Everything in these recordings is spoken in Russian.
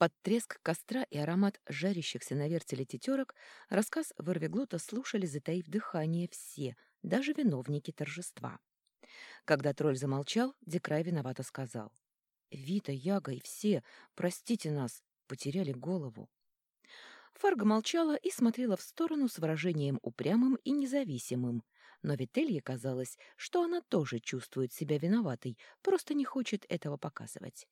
Под треск костра и аромат жарящихся на вертеле тетерок рассказ Ворвиглота слушали, затаив дыхание все, даже виновники торжества. Когда тролль замолчал, Декрай виновато сказал. «Вита, Яга и все, простите нас, потеряли голову». Фарга молчала и смотрела в сторону с выражением упрямым и независимым, но Вителье казалось, что она тоже чувствует себя виноватой, просто не хочет этого показывать.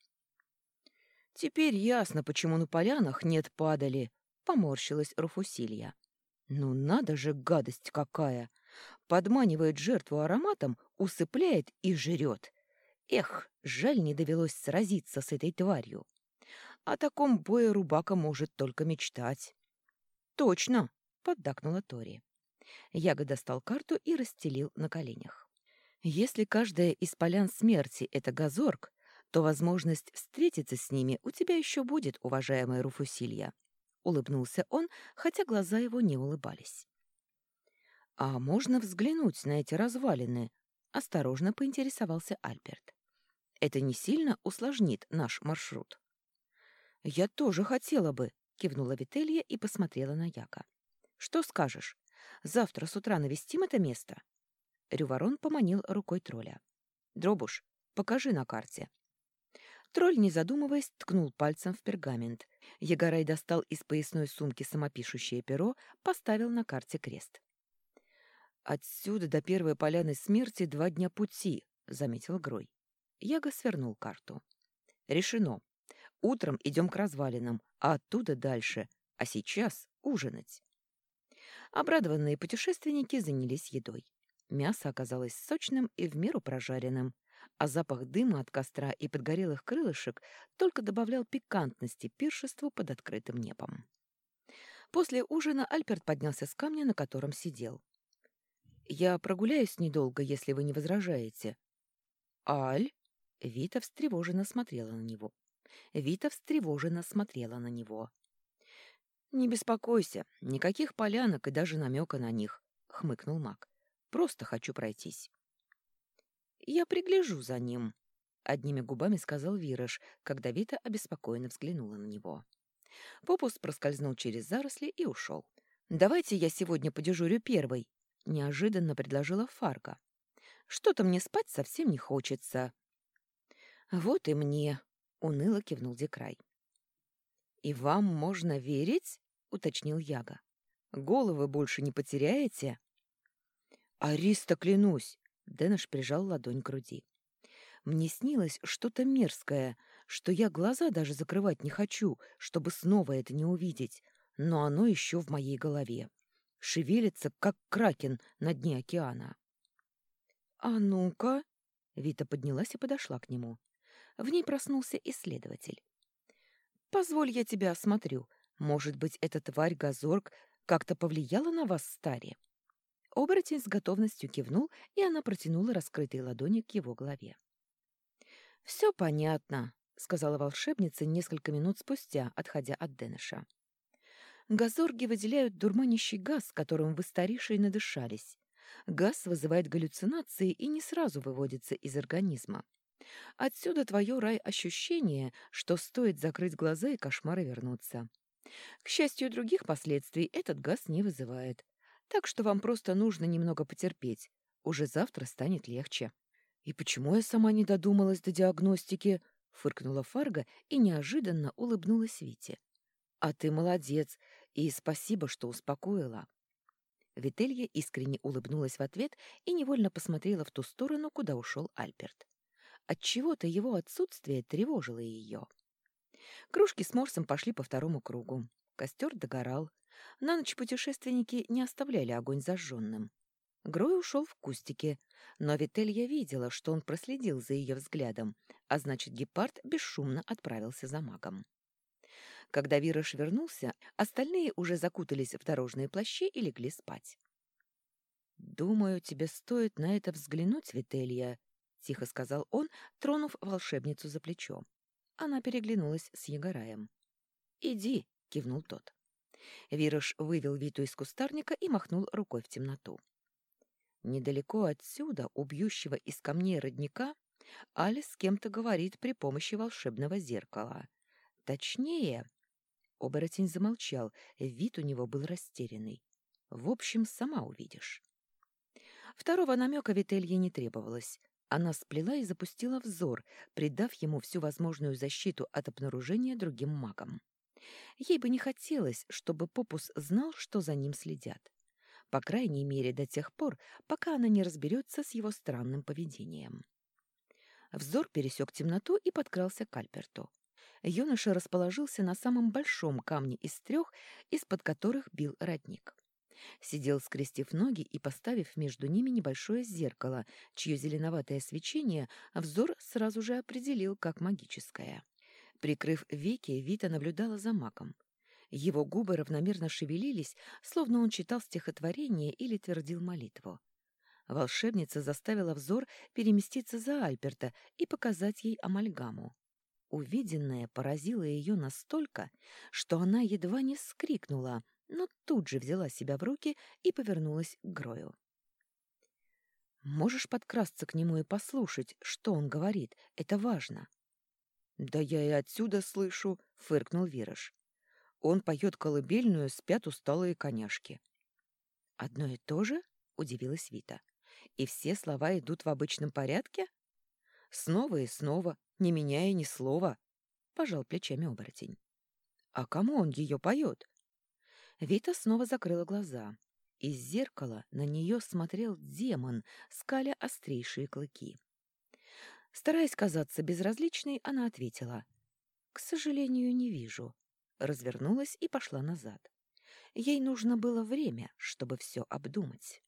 «Теперь ясно, почему на полянах нет падали», — поморщилась Руфусилья. «Ну надо же, гадость какая! Подманивает жертву ароматом, усыпляет и жрет. Эх, жаль, не довелось сразиться с этой тварью. О таком бое рубака может только мечтать». «Точно!» — поддакнула Тори. Яга достал карту и расстелил на коленях. «Если каждая из полян смерти — это газорг, то возможность встретиться с ними у тебя еще будет, уважаемая Руфусилья», — улыбнулся он, хотя глаза его не улыбались. «А можно взглянуть на эти развалины?» — осторожно поинтересовался Альберт. «Это не сильно усложнит наш маршрут?» «Я тоже хотела бы», — кивнула Вителья и посмотрела на Яка. «Что скажешь? Завтра с утра навестим это место?» Рюворон поманил рукой тролля. «Дробуш, покажи на карте». Тролль, не задумываясь, ткнул пальцем в пергамент. Егорай достал из поясной сумки самопишущее перо, поставил на карте крест. «Отсюда до первой поляны смерти два дня пути», — заметил Грой. Яга свернул карту. «Решено. Утром идем к развалинам, а оттуда дальше. А сейчас ужинать». Обрадованные путешественники занялись едой. Мясо оказалось сочным и в меру прожаренным а запах дыма от костра и подгорелых крылышек только добавлял пикантности пиршеству под открытым небом. После ужина Альперт поднялся с камня, на котором сидел. «Я прогуляюсь недолго, если вы не возражаете». «Аль?» Вита встревоженно смотрела на него. Вита встревоженно смотрела на него. «Не беспокойся, никаких полянок и даже намека на них», — хмыкнул маг. «Просто хочу пройтись». «Я пригляжу за ним», — одними губами сказал Вираж, когда Вита обеспокоенно взглянула на него. Попус проскользнул через заросли и ушел. «Давайте я сегодня подежурю первой», — неожиданно предложила Фарга. «Что-то мне спать совсем не хочется». «Вот и мне», — уныло кивнул Декрай. «И вам можно верить?» — уточнил Яга. «Головы больше не потеряете?» «Ариста, клянусь, Дэныш прижал ладонь к груди. Мне снилось что-то мерзкое, что я глаза даже закрывать не хочу, чтобы снова это не увидеть, но оно еще в моей голове. Шевелится, как кракен на дне океана. «А ну-ка!» Вита поднялась и подошла к нему. В ней проснулся исследователь. «Позволь, я тебя осмотрю. Может быть, эта тварь Газорг как-то повлияла на вас, Старе?» Оборотень с готовностью кивнул, и она протянула раскрытые ладони к его голове. «Все понятно», — сказала волшебница несколько минут спустя, отходя от Денеша. «Газорги выделяют дурманящий газ, которым вы старейшие надышались. Газ вызывает галлюцинации и не сразу выводится из организма. Отсюда твое рай-ощущение, что стоит закрыть глаза и кошмары вернутся. К счастью, других последствий этот газ не вызывает. Так что вам просто нужно немного потерпеть. Уже завтра станет легче. И почему я сама не додумалась до диагностики? Фыркнула Фарга и неожиданно улыбнулась Вите. А ты молодец, и спасибо, что успокоила. Вителья искренне улыбнулась в ответ и невольно посмотрела в ту сторону, куда ушел Альберт. Отчего-то его отсутствие тревожило ее. Кружки с морсом пошли по второму кругу. Костер догорал, на ночь путешественники не оставляли огонь зажженным. Грой ушел в кустики, но Вителья видела, что он проследил за ее взглядом, а значит, гепард бесшумно отправился за магом. Когда Вирош вернулся, остальные уже закутались в дорожные плащи и легли спать. «Думаю, тебе стоит на это взглянуть, Вителья», — тихо сказал он, тронув волшебницу за плечо. Она переглянулась с Егораем. «Иди», — кивнул тот. Вирош вывел Виту из кустарника и махнул рукой в темноту. Недалеко отсюда, у бьющего из камней родника, Алис с кем-то говорит при помощи волшебного зеркала. Точнее... Оборотень замолчал, вид у него был растерянный. В общем, сама увидишь. Второго намека Вителье не требовалось. Она сплела и запустила взор, придав ему всю возможную защиту от обнаружения другим магам. Ей бы не хотелось, чтобы Попус знал, что за ним следят. По крайней мере, до тех пор, пока она не разберется с его странным поведением. Взор пересек темноту и подкрался к Альперту. Юноша расположился на самом большом камне из трех, из-под которых бил родник. Сидел, скрестив ноги и поставив между ними небольшое зеркало, чье зеленоватое свечение взор сразу же определил как магическое. Прикрыв веки, Вита наблюдала за маком. Его губы равномерно шевелились, словно он читал стихотворение или твердил молитву. Волшебница заставила взор переместиться за Альберта и показать ей амальгаму. Увиденное поразило ее настолько, что она едва не скрикнула, но тут же взяла себя в руки и повернулась к Грою. «Можешь подкрасться к нему и послушать, что он говорит? Это важно». «Да я и отсюда слышу», — фыркнул Вираж. «Он поет колыбельную, спят усталые коняшки». «Одно и то же?» — удивилась Вита. «И все слова идут в обычном порядке?» «Снова и снова, не меняя ни слова», — пожал плечами оборотень. «А кому он ее поет?» Вита снова закрыла глаза. Из зеркала на нее смотрел демон, скаля острейшие клыки. Стараясь казаться безразличной, она ответила. «К сожалению, не вижу». Развернулась и пошла назад. Ей нужно было время, чтобы все обдумать.